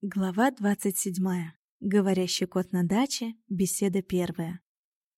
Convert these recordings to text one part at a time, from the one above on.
Глава 27. Говорящий кот на даче. Беседа первая.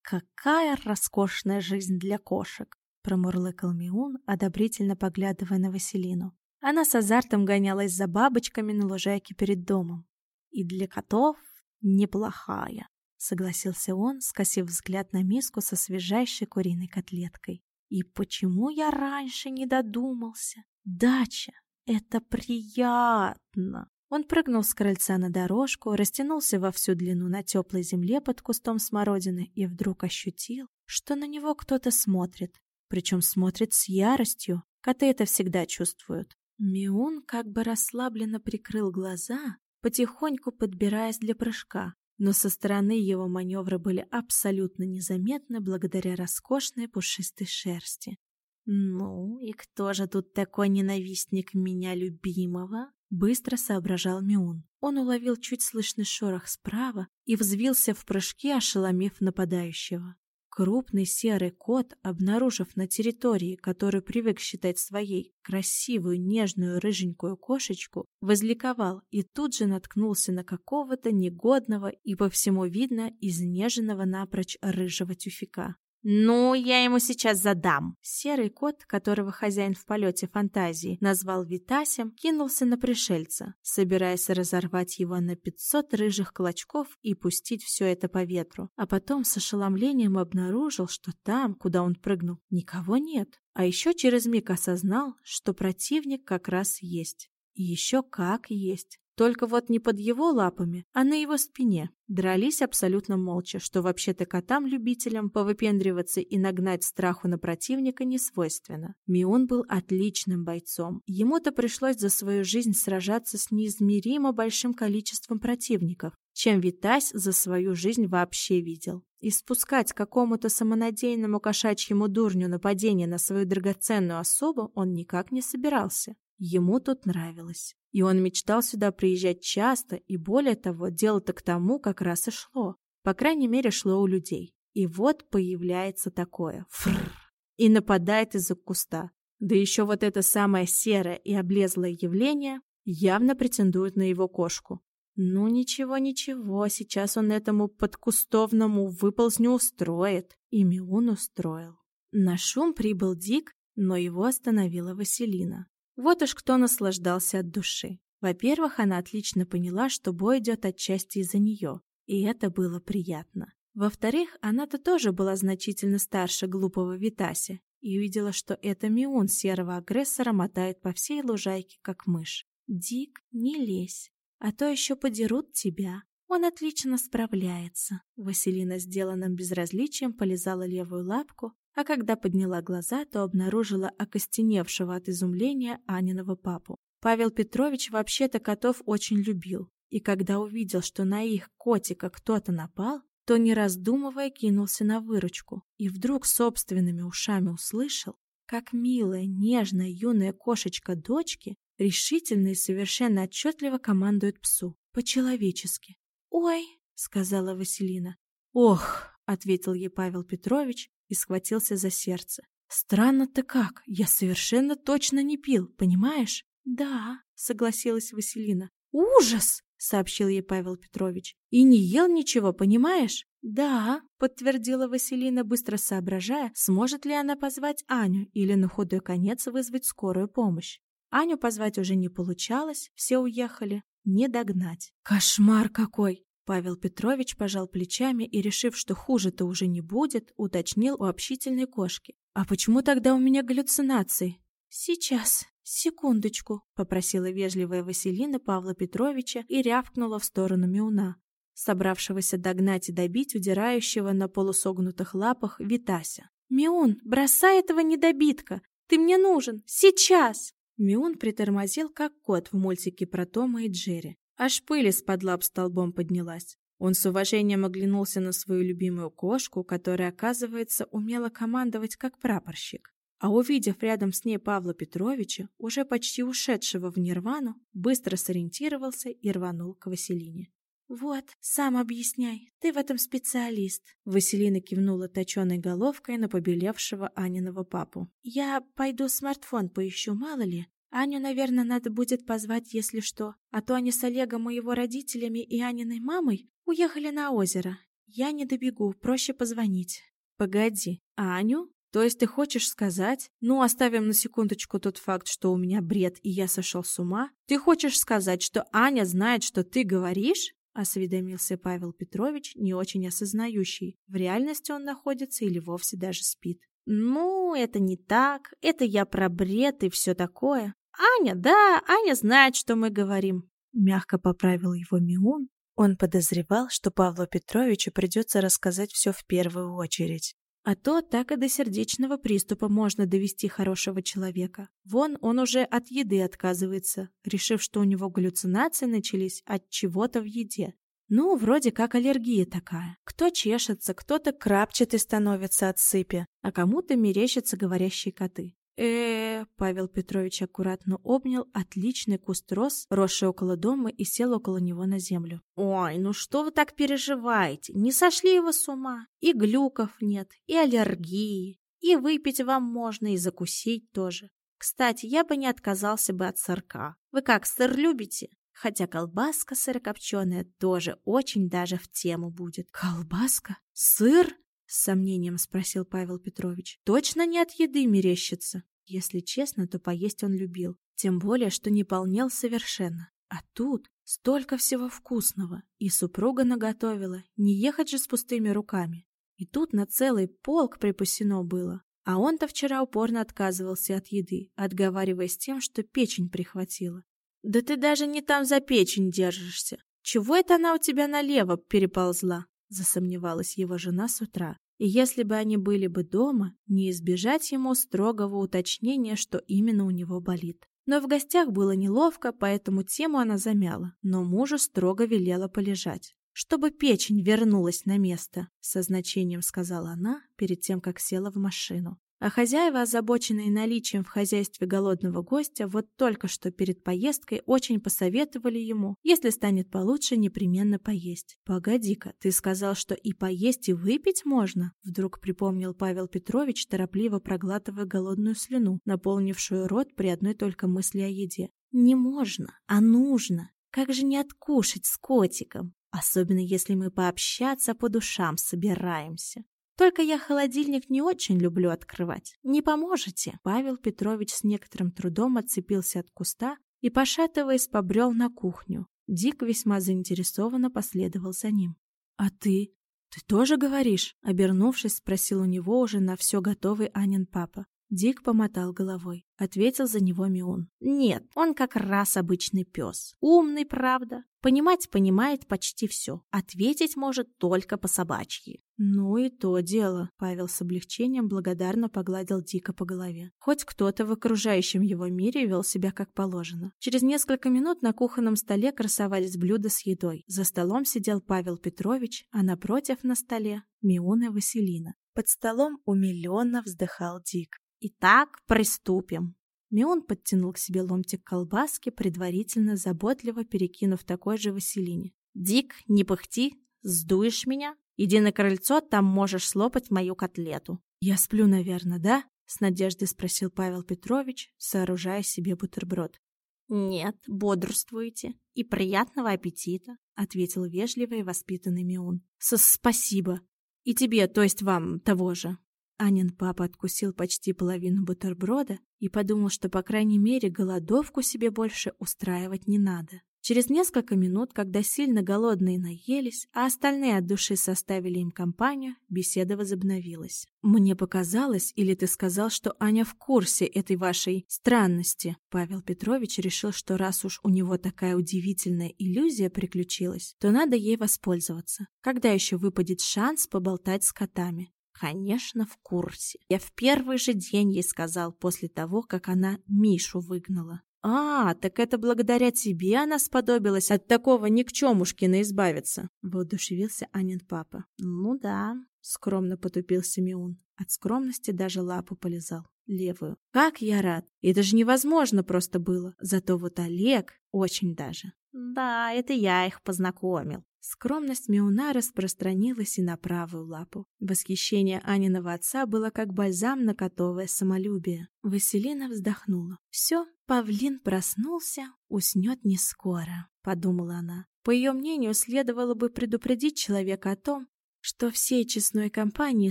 «Какая роскошная жизнь для кошек!» — промурлыкал Миун, одобрительно поглядывая на Василину. Она с азартом гонялась за бабочками на лужайке перед домом. «И для котов неплохая», — согласился он, скосив взгляд на миску со свежайшей куриной котлеткой. «И почему я раньше не додумался? Дача — это приятно!» Он прыгнул с крыльца на дорожку, растянулся во всю длину на теплой земле под кустом смородины и вдруг ощутил, что на него кто-то смотрит. Причем смотрит с яростью. Коты это всегда чувствуют. Миун как бы расслабленно прикрыл глаза, потихоньку подбираясь для прыжка. Но со стороны его маневры были абсолютно незаметны благодаря роскошной пушистой шерсти. «Ну, и кто же тут такой ненавистник меня любимого?» Быстро соображал Миун. Он уловил чуть слышный шорох справа и взвился в прыжке, ошеломив нападающего. Крупный серый кот, обнаружив на территории, которую привык считать своей, красивую, нежную, рыженькую кошечку, возликовал и тут же наткнулся на какого-то негодного и, по всему видно, изнеженного напрочь рыжего тюфика. «Ну, я ему сейчас задам!» Серый кот, которого хозяин в полете фантазии назвал Витасем, кинулся на пришельца, собираясь разорвать его на пятьсот рыжих клочков и пустить все это по ветру. А потом с ошеломлением обнаружил, что там, куда он прыгнул, никого нет. А еще через миг осознал, что противник как раз есть. И еще как есть. Только вот не под его лапами, а на его спине. Дрались абсолютно молча, что вообще-то котам-любителям повыпендриваться и нагнать страху на противника не свойственно. Мион был отличным бойцом. Ему-то пришлось за свою жизнь сражаться с неизмеримо большим количеством противников, чем Витась за свою жизнь вообще видел. И спускать какому-то самонадеянному кошачьему дурню нападение на свою драгоценную особу он никак не собирался. Ему тут нравилось. И он мечтал сюда приезжать часто, и более того, дело-то к тому как раз и шло. По крайней мере, шло у людей. И вот появляется такое. Фррр. И нападает из-за куста. Да еще вот это самое серое и облезлое явление явно претендует на его кошку. Ну ничего, ничего, сейчас он этому подкустовному выползню устроит. И Миун устроил. На шум прибыл Дик, но его остановила Василина. Вот уж кто наслаждался от души. Во-первых, она отлично поняла, что бой идет отчасти из-за нее, и это было приятно. Во-вторых, она-то тоже была значительно старше глупого Витаси и увидела, что это Миун серого агрессора мотает по всей лужайке, как мышь. «Дик, не лезь, а то еще подерут тебя. Он отлично справляется». Василина сделанным безразличием полизала левую лапку, а когда подняла глаза, то обнаружила окостеневшего от изумления Аниного папу. Павел Петрович вообще-то котов очень любил, и когда увидел, что на их котика кто-то напал, то, не раздумывая, кинулся на выручку, и вдруг собственными ушами услышал, как милая, нежная, юная кошечка дочки решительно и совершенно отчетливо командует псу, по-человечески. «Ой!» — сказала Василина. «Ох!» — ответил ей Павел Петрович и схватился за сердце. «Странно-то как, я совершенно точно не пил, понимаешь?» «Да», — согласилась Василина. «Ужас!» — сообщил ей Павел Петрович. «И не ел ничего, понимаешь?» «Да», — подтвердила Василина, быстро соображая, сможет ли она позвать Аню или на худой конец вызвать скорую помощь. Аню позвать уже не получалось, все уехали. Не догнать. «Кошмар какой!» Павел Петрович пожал плечами и, решив, что хуже-то уже не будет, уточнил у общительной кошки. «А почему тогда у меня галлюцинации?» «Сейчас, секундочку», — попросила вежливая Василина Павла Петровича и рявкнула в сторону Миуна, собравшегося догнать и добить удирающего на полусогнутых лапах Витася. «Миун, бросай этого недобитка! Ты мне нужен! Сейчас!» Миун притормозил, как кот в мультике про Тома и Джерри. Аж пыль из-под лап столбом поднялась. Он с уважением оглянулся на свою любимую кошку, которая, оказывается, умела командовать как прапорщик. А увидев рядом с ней Павла Петровича, уже почти ушедшего в нирвану, быстро сориентировался и рванул к Василине. «Вот, сам объясняй, ты в этом специалист», — Василина кивнула точеной головкой на побелевшего Аниного папу. «Я пойду смартфон поищу, мало ли, Аню, наверное, надо будет позвать, если что. А то они с Олегом и его родителями и Аниной мамой уехали на озеро. Я не добегу, проще позвонить. Погоди, Аню? То есть ты хочешь сказать, ну оставим на секундочку тот факт, что у меня бред и я сошел с ума, ты хочешь сказать, что Аня знает, что ты говоришь? Осведомился Павел Петрович, не очень осознающий, в реальности он находится или вовсе даже спит. «Ну, это не так, это я про бред и все такое. Аня, да, Аня знает, что мы говорим», — мягко поправил его Миун. Он подозревал, что Павлу Петровичу придется рассказать все в первую очередь. А то так и до сердечного приступа можно довести хорошего человека. Вон он уже от еды отказывается, решив, что у него галлюцинации начались от чего-то в еде. Ну, вроде как аллергия такая. Кто чешется, кто-то крапчатый становится от сыпи, а кому-то мерещатся говорящие коты э Павел Петрович аккуратно обнял отличный куст роз, росший около дома, и сел около него на землю. «Ой, ну что вы так переживаете? Не сошли его с ума? И глюков нет, и аллергии, и выпить вам можно, и закусить тоже. Кстати, я бы не отказался бы от сырка. Вы как, сыр любите? Хотя колбаска сырокопченая тоже очень даже в тему будет». «Колбаска? Сыр?» С сомнением спросил Павел Петрович. Точно не от еды мерещится? Если честно, то поесть он любил. Тем более, что не полнел совершенно. А тут столько всего вкусного. И супруга наготовила. Не ехать же с пустыми руками. И тут на целый полк припасено было. А он-то вчера упорно отказывался от еды, отговариваясь тем, что печень прихватила. «Да ты даже не там за печень держишься. Чего это она у тебя налево переползла?» Засомневалась его жена с утра. И если бы они были бы дома, не избежать ему строгого уточнения, что именно у него болит. Но в гостях было неловко, поэтому тему она замяла, но мужу строго велела полежать. «Чтобы печень вернулась на место», — со значением сказала она перед тем, как села в машину. А хозяева, озабоченные наличием в хозяйстве голодного гостя, вот только что перед поездкой очень посоветовали ему, если станет получше, непременно поесть. «Погоди-ка, ты сказал, что и поесть, и выпить можно?» Вдруг припомнил Павел Петрович, торопливо проглатывая голодную слюну, наполнившую рот при одной только мысли о еде. «Не можно, а нужно. Как же не откушать с котиком? Особенно если мы пообщаться по душам собираемся. Только я холодильник не очень люблю открывать. Не поможете?» Павел Петрович с некоторым трудом отцепился от куста и, пошатываясь, побрел на кухню. Дик весьма заинтересованно последовал за ним. «А ты? Ты тоже говоришь?» Обернувшись, спросил у него уже на все готовый Анин папа. Дик помотал головой. Ответил за него Миун. Нет, он как раз обычный пес. Умный, правда. Понимать понимает почти все. Ответить может только по собачьи. Ну и то дело. Павел с облегчением благодарно погладил Дика по голове. Хоть кто-то в окружающем его мире вел себя как положено. Через несколько минут на кухонном столе красовались блюда с едой. За столом сидел Павел Петрович, а напротив на столе Миун и Василина. Под столом умиленно вздыхал Дик. Итак, приступим. Мион подтянул к себе ломтик колбаски, предварительно заботливо перекинув такой же Василине. «Дик, не пыхти, сдуешь меня? Иди на крыльцо, там можешь слопать мою котлету». «Я сплю, наверное, да?» — с надеждой спросил Павел Петрович, сооружая себе бутерброд. «Нет, бодрствуйте. И приятного аппетита», — ответил вежливый и воспитанный Миун. «Спасибо. И тебе, то есть вам, того же». Анин папа откусил почти половину бутерброда и подумал, что, по крайней мере, голодовку себе больше устраивать не надо. Через несколько минут, когда сильно голодные наелись, а остальные от души составили им компанию, беседа возобновилась. «Мне показалось, или ты сказал, что Аня в курсе этой вашей странности?» Павел Петрович решил, что раз уж у него такая удивительная иллюзия приключилась, то надо ей воспользоваться. Когда еще выпадет шанс поболтать с котами? Конечно, в курсе. Я в первый же день ей сказал после того, как она Мишу выгнала. «А, так это благодаря тебе она сподобилась от такого никчемушкина избавиться!» — воодушевился Анин папа. «Ну да», — скромно потупился Миун. От скромности даже лапу полезал. Левую. «Как я рад! Это же невозможно просто было! Зато вот Олег очень даже!» «Да, это я их познакомил!» Скромность Миуна распространилась и на правую лапу. Восхищение Аниного отца было как бальзам на котовое самолюбие. Василина вздохнула. «Все, павлин проснулся, уснет не скоро, подумала она. По ее мнению, следовало бы предупредить человека о том, что всей честной компании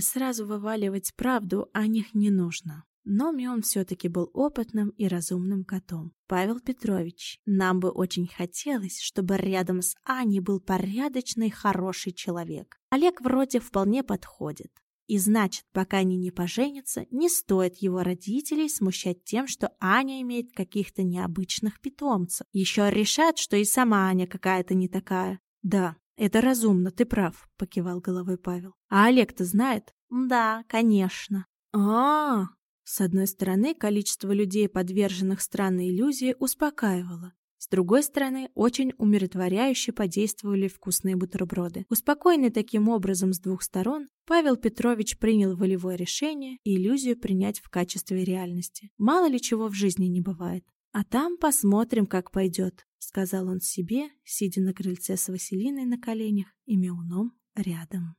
сразу вываливать правду о них не нужно. Но Мион все-таки был опытным и разумным котом. Павел Петрович, нам бы очень хотелось, чтобы рядом с Аней был порядочный, хороший человек. Олег вроде вполне подходит. И значит, пока они не поженятся, не стоит его родителей смущать тем, что Аня имеет каких-то необычных питомцев. Еще решат, что и сама Аня какая-то не такая. Да, это разумно, ты прав, покивал головой Павел. А Олег-то знает? Да, конечно. А, -а, а С одной стороны, количество людей, подверженных странной иллюзии, успокаивало. С другой стороны, очень умиротворяюще подействовали вкусные бутерброды. Успокоенный таким образом с двух сторон, Павел Петрович принял волевое решение иллюзию принять в качестве реальности. Мало ли чего в жизни не бывает. А там посмотрим, как пойдет, сказал он себе, сидя на крыльце с Василиной на коленях и Меуном рядом.